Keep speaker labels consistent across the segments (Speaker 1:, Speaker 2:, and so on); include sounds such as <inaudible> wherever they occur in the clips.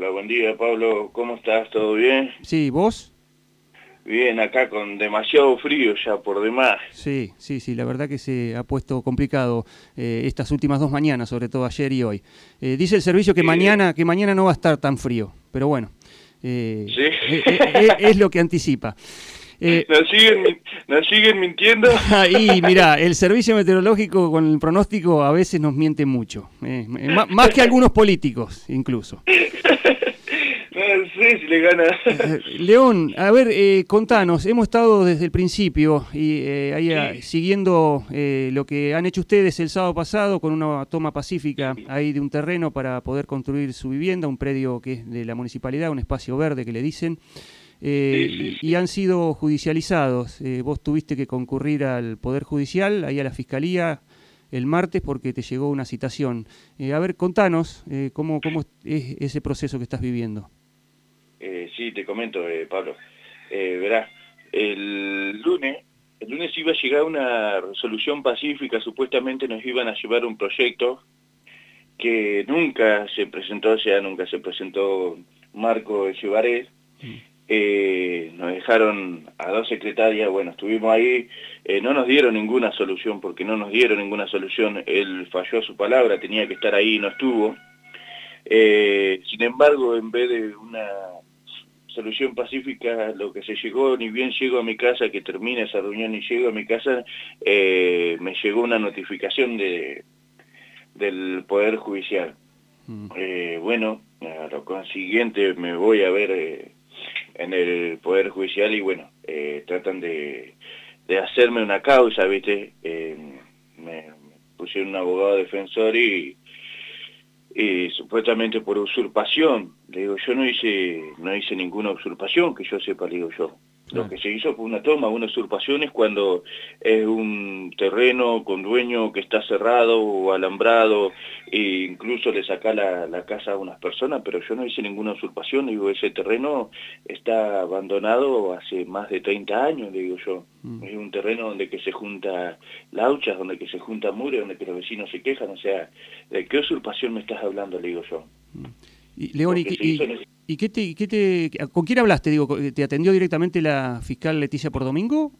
Speaker 1: Hola, buen día Pablo, ¿cómo estás? ¿Todo bien?
Speaker 2: Sí, ¿vos?
Speaker 1: Bien, acá con demasiado frío ya por demás.
Speaker 2: Sí, sí, sí, la verdad que se ha puesto complicado eh, estas últimas dos mañanas, sobre todo ayer y hoy. Eh, dice el servicio que mañana que mañana no va a estar tan frío, pero bueno, eh, es, lo que anticipa. <laughs>
Speaker 1: ¿Nos, siguen, ¿Nos siguen mintiendo? <laughs>
Speaker 2: y mira, el servicio meteorológico con el pronóstico a veces nos miente mucho, más que algunos políticos incluso. <laughs>
Speaker 1: le gana.
Speaker 2: Eh, León, a ver, eh, contanos, hemos estado desde el principio y eh, ahí ah, siguiendo lo que han hecho ustedes el sábado pasado con una toma pacífica ahí de un terreno para poder construir su vivienda, un predio que es de la municipalidad, un espacio verde que le dicen. y han sido judicializados. vos tuviste que concurrir al Poder Judicial, ahí a la Fiscalía, el martes porque te llegó una citación. a ver, contanos cómo, cómo es ese proceso que estás viviendo.
Speaker 1: Eh, sí, te comento, eh, Pablo. Eh, verás, el lunes, el lunes iba a llegar una resolución pacífica, supuestamente nos iban a llevar un proyecto que nunca se presentó, o sea, nunca se presentó Marco Echevarés. Eh, nos dejaron a dos secretarias, bueno, estuvimos ahí, no nos dieron ninguna solución, porque no nos dieron ninguna solución, él falló su palabra, tenía que estar ahí y no estuvo. sin embargo, en vez de una solución pacífica, lo que se llegó, ni bien llego a mi casa, que termina esa reunión y llego a mi casa, eh, me llegó una notificación de, del Poder Judicial. Mm. Eh, bueno, a lo consiguiente me voy a ver eh, en el Poder Judicial y bueno, tratan de, de, hacerme una causa, ¿viste? me pusieron un abogado defensor y eh, supuestamente por usurpación. Le digo, yo no hice, no hice ninguna usurpación, que yo sepa, digo yo. Lo que se hizo fue una toma, una usurpación es cuando es un terreno con dueño que está cerrado o alambrado e incluso le saca la, casa a unas personas, pero yo no hice ninguna usurpación, digo, ese terreno está abandonado hace más de 30 años, digo yo. Mm. Es un terreno donde que se junta lauchas, donde que se junta mure, donde que los vecinos se quejan, o sea, ¿de qué usurpación me estás hablando, le digo yo?
Speaker 2: Mm. Y, León, ¿Y qué te, qué te, con quién hablaste? Digo, ¿Te atendió directamente la fiscal Leticia por domingo?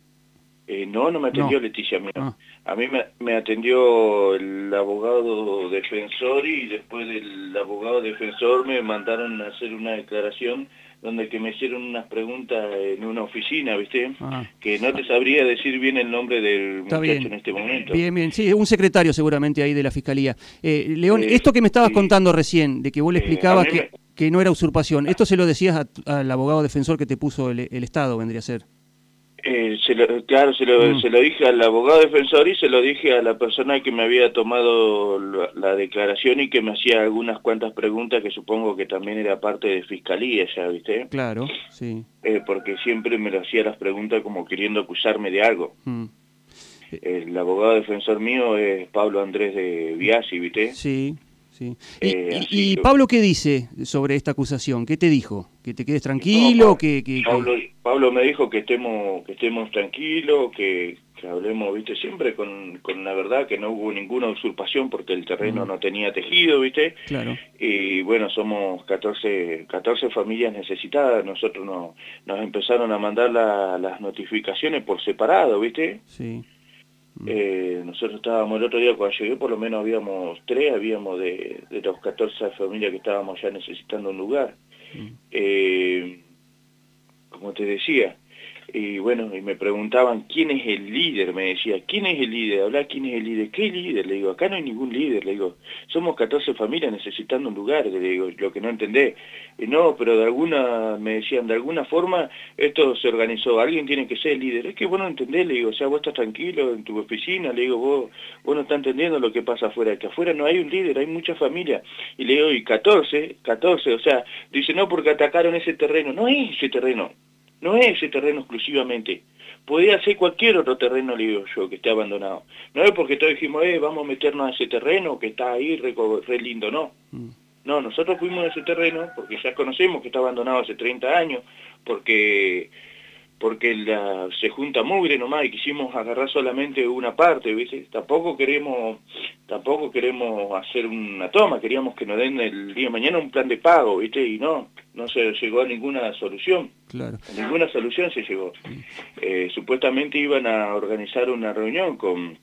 Speaker 1: Eh, no, no me atendió Leticia. Ah. A mí me, atendió el abogado defensor y después del abogado defensor me mandaron a hacer una declaración donde que me hicieron unas preguntas en una oficina, ¿viste? Ah. Que no te sabría decir bien el nombre del muchacho en este momento.
Speaker 2: Bien, bien, sí, un secretario seguramente ahí de la Fiscalía. Eh, León, eh, esto que me estabas contando recién, de que vos le explicabas que que no era usurpación. ¿Esto se lo decías al abogado defensor que te puso el, Estado, vendría a ser?
Speaker 1: Eh, claro, se lo, mm. se lo, dije al abogado defensor y se lo dije a la persona que me había tomado la, declaración y que me hacía algunas cuantas preguntas que supongo que también era parte de fiscalía, ya viste.
Speaker 2: Claro, sí.
Speaker 1: Eh, porque siempre me lo hacía las preguntas como queriendo acusarme de algo. Mm. El abogado defensor mío es Pablo Andrés de Biasi, ¿viste?
Speaker 2: Sí. Eh, ¿Y, Pablo qué dice sobre esta acusación? ¿Qué te dijo? ¿Que te quedes tranquilo? que,
Speaker 1: Pablo, me dijo que estemos, que estemos tranquilos, que, hablemos, viste, siempre con, con, la verdad, que no hubo ninguna usurpación porque el terreno no tenía tejido, viste.
Speaker 2: Claro.
Speaker 1: Y bueno, somos 14, 14 familias necesitadas, nosotros no, nos empezaron a mandar las notificaciones por separado, viste.
Speaker 2: Sí.
Speaker 1: Eh, nosotros estábamos el otro día cuando llegué, por lo menos habíamos tres, habíamos de, de los 14 familias que estábamos ya necesitando un lugar. Eh, como te decía, y bueno, y me preguntaban quién es el líder, me decía, ¿quién es el líder? Habla, ¿quién es el líder? ¿Qué líder? Le digo, acá no hay ningún líder, le digo, somos 14 familias necesitando un lugar, le digo, lo que no entendé. Y no, pero de alguna, me decían, de alguna forma esto se organizó, alguien tiene que ser el líder. Es que vos no entendés, le digo, o sea, vos estás tranquilo en tu oficina, le digo, vos, vos no estás entendiendo lo que pasa afuera, que afuera no hay un líder, hay muchas familias. Y le digo, y 14, 14, o sea, dice, no, porque atacaron ese terreno, no es ese terreno, no es ese terreno exclusivamente. Podría ser cualquier otro terreno, le digo yo, que esté abandonado. No es porque todos dijimos, eh, vamos a meternos a ese terreno que está ahí re, lindo, no. Mm. No, nosotros fuimos a ese terreno porque ya conocemos que está abandonado hace 30 años, porque porque la, se junta mugre nomás y quisimos agarrar solamente una parte, ¿viste? Tampoco queremos, tampoco queremos hacer una toma, queríamos que nos den el día de mañana un plan de pago, ¿viste? Y no, no se llegó a ninguna solución.
Speaker 2: Claro.
Speaker 1: A ninguna solución se llegó. Eh, supuestamente iban a organizar una reunión con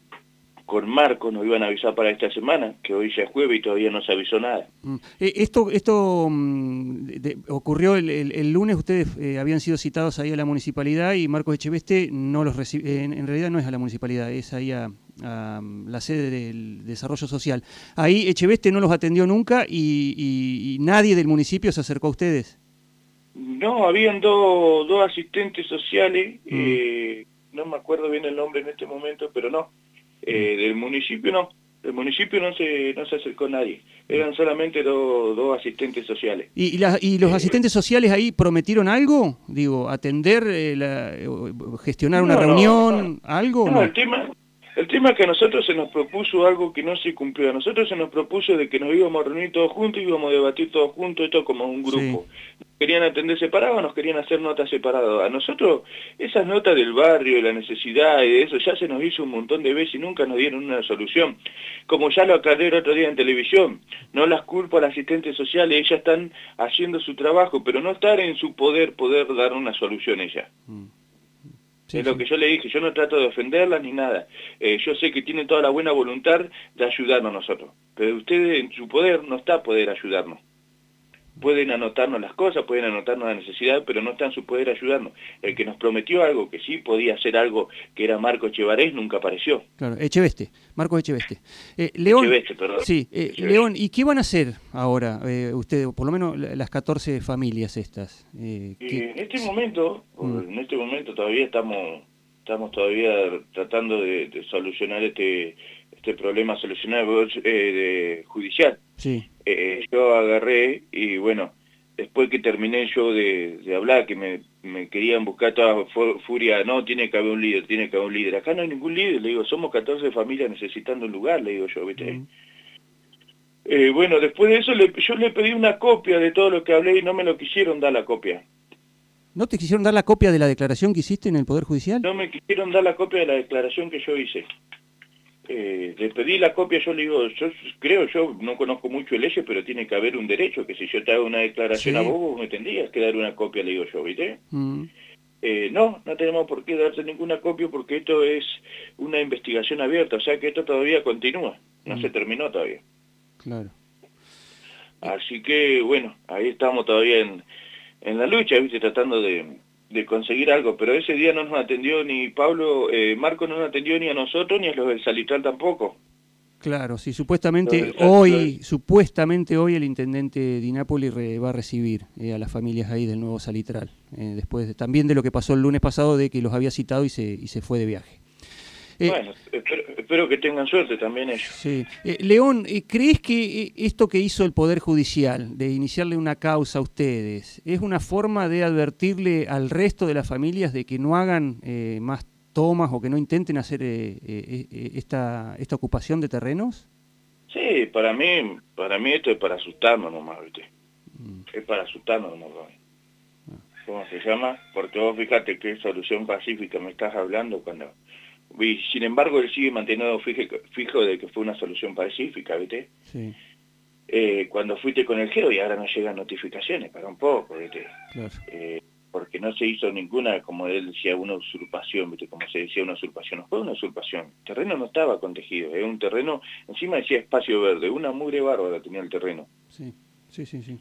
Speaker 1: con Marco nos iban a avisar para esta semana, que hoy ya es jueves y todavía no se avisó nada.
Speaker 2: Mm. Eh, esto esto mm, ocurrió el, lunes, ustedes eh, habían sido citados ahí a la municipalidad y Marcos Echeveste no los recibe, en, realidad no es a la municipalidad, es ahí a, mm, la sede del desarrollo social. Ahí Echeveste no los atendió nunca y, nadie del municipio se acercó a ustedes.
Speaker 1: No, habían dos asistentes sociales, eh, no me acuerdo bien el nombre en este momento, pero no eh, del municipio no, del municipio no se, no se acercó nadie, eran solamente dos asistentes sociales.
Speaker 2: ¿Y, ¿Y, los eh, asistentes sociales ahí prometieron algo? Digo, atender, eh, la, gestionar una reunión, algo.
Speaker 1: No, el tema, el tema es que a nosotros se nos propuso algo que no se cumplió. A nosotros se nos propuso de que nos íbamos a reunir todos juntos, íbamos a debatir todos juntos, esto como un grupo. querían atender separados, nos querían hacer notas separadas. A nosotros esas notas del barrio, de la necesidad y de eso ya se nos hizo un montón de veces y nunca nos dieron una solución. Como ya lo aclaré el otro día en televisión, no las culpo a las asistentes sociales, ellas están haciendo su trabajo, pero no estar en su poder poder dar una solución ella. Mm es lo que yo le dije, yo no trato de ofenderlas ni nada. Eh, yo sé que tienen toda la buena voluntad de ayudarnos nosotros, pero ustedes en su poder no está poder ayudarnos pueden anotarnos las cosas, pueden anotarnos la necesidad, pero no está en su poder ayudarnos. El que nos prometió algo, que sí podía hacer algo, que era Marco Echevarés, nunca apareció.
Speaker 2: Claro, Echeveste, Marco Echeveste. Eh, León, Echeveste, perdón. Sí, eh, León, ¿y qué van a hacer ahora eh, ustedes, por lo menos las 14 familias estas?
Speaker 1: Eh, en este momento, mm. en este momento todavía estamos estamos todavía tratando de, solucionar este este problema solucionar de judicial.
Speaker 2: Sí.
Speaker 1: Yo agarré y bueno, después que terminé yo de, hablar, que me, querían buscar toda furia, no, tiene que haber un líder, tiene que haber un líder. Acá no hay ningún líder, le digo, somos 14 familias necesitando un lugar, le digo yo, ¿viste? Eh, bueno, después de eso yo le pedí una copia de todo lo que hablé y no me lo quisieron dar la copia.
Speaker 2: ¿No te quisieron dar la copia de la declaración que hiciste en el Poder Judicial?
Speaker 1: No me quisieron dar la copia de la declaración que yo hice eh, le pedí la copia, yo le digo, yo creo, yo no conozco mucho el leyes, pero tiene que haber un derecho, que si yo te hago una declaración a vos, me tendrías que dar una copia, le digo yo, ¿viste? Mm. Eh, no, no tenemos por qué darte ninguna copia porque esto es una investigación abierta, o sea que esto todavía continúa, no mm. se terminó todavía.
Speaker 2: Claro.
Speaker 1: Así que, bueno, ahí estamos todavía en, en la lucha, ¿viste? Tratando de, de conseguir algo, pero ese día no nos atendió ni Pablo, eh, Marco no nos atendió ni a nosotros ni a los del Salitral tampoco.
Speaker 2: Claro, sí, supuestamente hoy, supuestamente hoy el intendente Di Napoli va a recibir eh, a las familias ahí del nuevo Salitral, eh, después también de lo que pasó el lunes pasado de que los había citado y se, y se fue de viaje.
Speaker 1: Eh, bueno, espero, que tengan suerte también ellos.
Speaker 2: Sí. Eh, León, eh, ¿crees que esto que hizo el Poder Judicial, de iniciarle una causa a ustedes, es una forma de advertirle al resto de las familias de que no hagan más tomas o que no intenten hacer esta, esta ocupación de terrenos?
Speaker 1: Sí, para mí, para mí esto es para asustarnos nomás, ¿viste? Mm. Es para asustarnos nomás. Ah. ¿Cómo se llama? Porque vos fíjate qué solución pacífica me estás hablando cuando y sin embargo, él sigue manteniendo fijo, de que fue una solución pacífica, ¿viste?
Speaker 2: Sí.
Speaker 1: Eh, cuando fuiste con el geo y ahora no llegan notificaciones, para un poco, ¿viste? Eh, porque no se hizo ninguna, como él decía, una usurpación, ¿viste? Como se decía, una usurpación. No fue una usurpación. El terreno no estaba contegido, es un terreno, encima decía espacio verde, una mugre bárbara tenía el terreno.
Speaker 2: Sí, sí, sí, sí.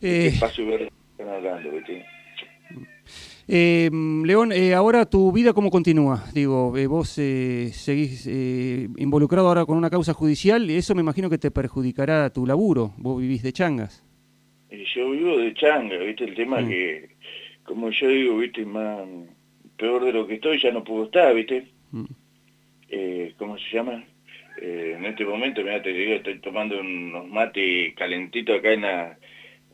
Speaker 1: espacio verde están hablando, ¿viste?
Speaker 2: Eh, León, eh, ahora tu vida cómo continúa? Digo, eh, vos eh, seguís involucrado ahora con una causa judicial y eso me imagino que te perjudicará tu laburo. Vos vivís de changas.
Speaker 1: Yo vivo de changas, ¿viste? El tema mm. que, como yo digo, ¿viste? Más peor de lo que estoy, ya no puedo estar, ¿viste? Mm. ¿Cómo se llama? en este momento, mira, te digo, estoy tomando unos mates calentitos acá en la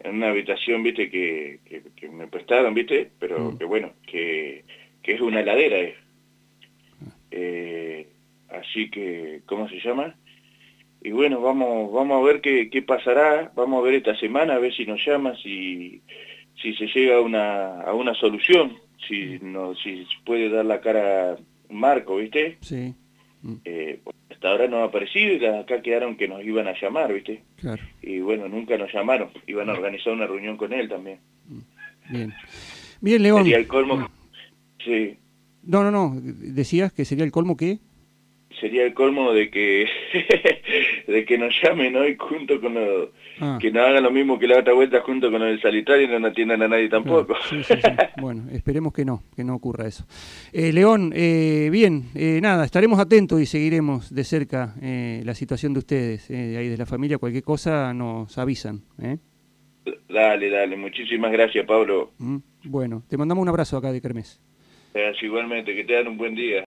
Speaker 1: en una habitación, viste, que, que, me prestaron, viste, pero mm. que bueno, que, que, es una heladera. Eh. Eh, así que, ¿cómo se llama? Y bueno, vamos vamos a ver qué, qué, pasará, vamos a ver esta semana, a ver si nos llama, si, si se llega a una, a una solución. si, no, si puede dar la cara Marco, ¿viste?
Speaker 2: Sí.
Speaker 1: Mm. Eh, hasta ahora no ha aparecido y acá quedaron que nos iban a llamar, ¿viste?
Speaker 2: Claro.
Speaker 1: Y bueno, nunca nos llamaron. Iban a organizar una reunión con él también.
Speaker 2: Bien. Bien, León.
Speaker 1: Sería el colmo. Sí.
Speaker 2: No, no, no. Decías que sería el colmo qué?
Speaker 1: Sería el colmo de que <laughs> de que nos llamen hoy junto con los, ah. que nos hagan lo mismo que la otra vuelta junto con el sanitario y no nos atiendan a nadie tampoco. <laughs>
Speaker 2: bueno, esperemos que no, que no ocurra eso. Eh, León, eh, bien, eh, nada, estaremos atentos y seguiremos de cerca la situación de ustedes, ahí de la familia, cualquier cosa nos avisan.
Speaker 1: Dale, dale, muchísimas gracias Pablo.
Speaker 2: Mm, bueno, te mandamos un abrazo acá de Kermés.
Speaker 1: igualmente, que te dan un buen día.